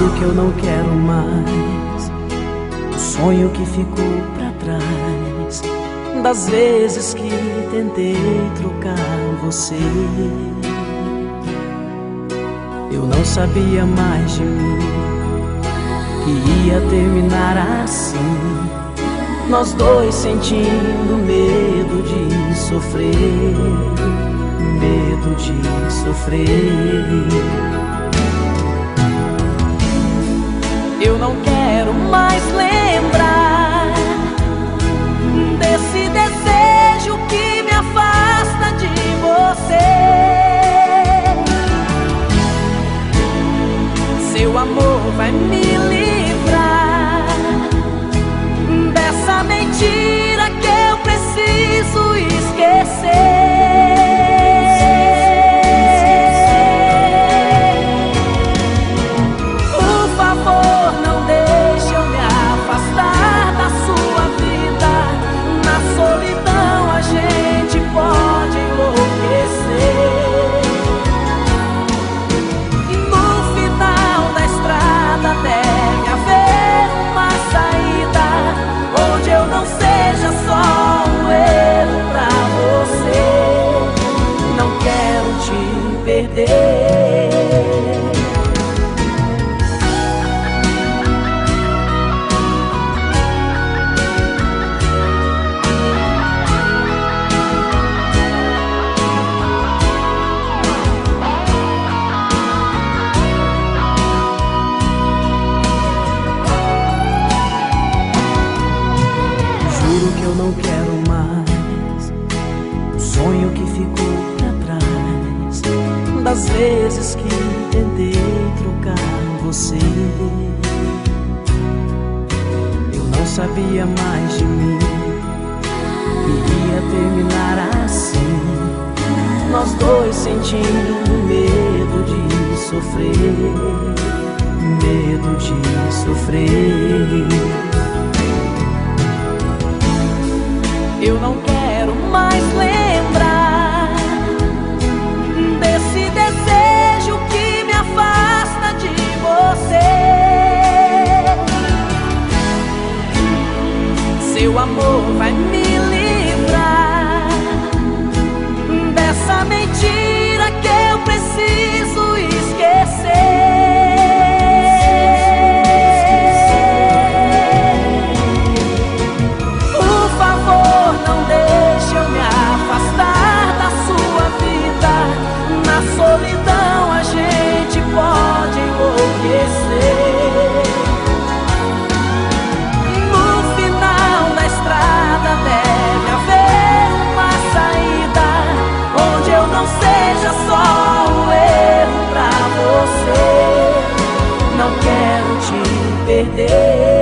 Juro que eu não quero mais o sonho que ficou pra trás das vezes que tentei trocar você. Eu não sabia mais de mim que ia terminar assim. Nós dois sentindo medo de sofrer, medo de sofrer. Não quero mais lembrar desse desejo que me afasta de você. Seu amor vai me livrar eu não quero mais o sonho que ficou pra trás das vezes que tentei trocar você. Eu não sabia mais de mim que ia terminar assim. Nós dois sentindo medo de sofrer, medo de sofrer. Eu não quero mais lembrar desse desejo que me afasta de você. Seu amor vai me day.